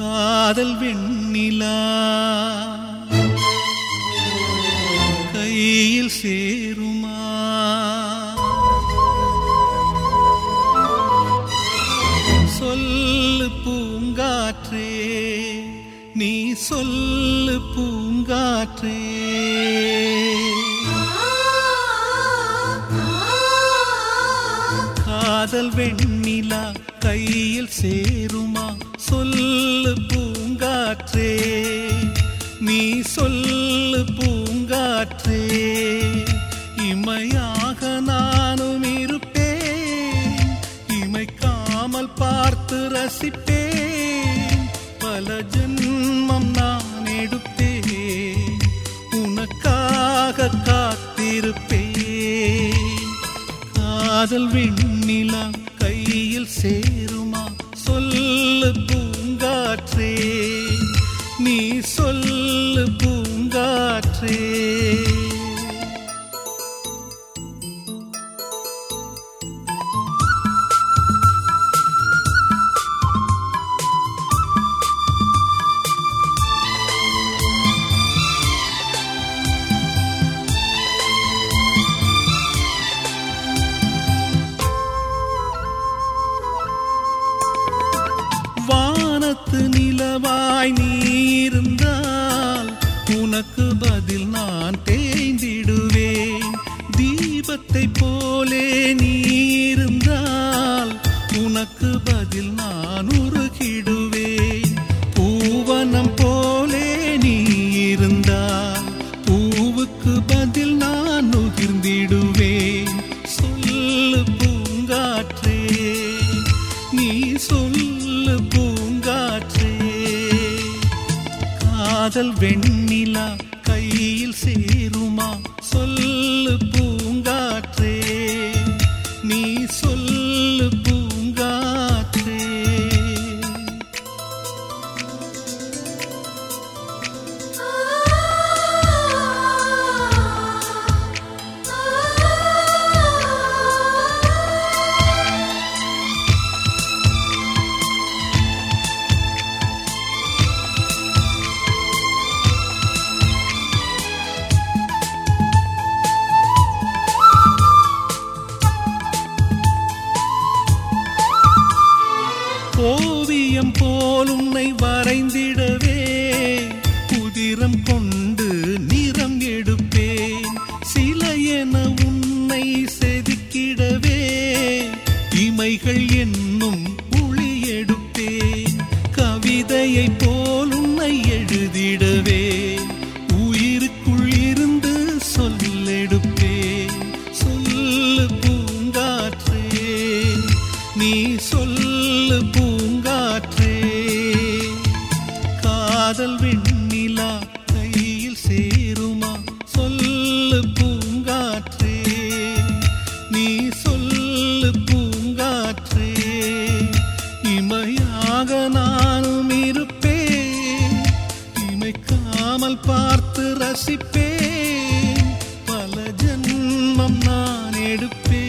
காதல் வெண்ணிலா. கையில் சேருமா. சொல்லு பூங்காற்றே நீ சொல்லு பூங்காற்றே. காதல் வெண்ணிலா கையில் சேருமா. சொல்லு பூங்காற்றே நீ சொல்லு பூங்காற்றே. இமையாக நானும் இருப்பேன் இமைக்காமல் பார்த்து ரசிப்பேன். பல ஜென்மம் நான் எடுப்பேன் உனக்காக காத்திருப்பேன். காதல் விண்ணிலம் கையில் சேருமா. நிலவாய் நீ இருந்தால் உனக்கு பதில் நான் தேய்ந்திடுவேன். தீபத்தை போலே நீ காதல் வெண்ணிலா கையில் சேருமா? சொல்லு பூங்காற்றே நீ சொல் ஓவியம் போல் உன்னை வரைந்திடவே புதிரம் கொண்டு நிறம் எடுப்பேன். சில என உன்னை செதுக்கிடவே இமைகள் என்னும் ஒளி எடுப்பேன். கவிதையை போல் உன்னை எழுதிடவே உயிருக்குள் இருந்து சொல்லெடுப்பேன் சொல்லு பூங்காற்றே நீ சொல்லு ரசிப்பேன். பல ஜன்மம் நான் எடுப்பேன்.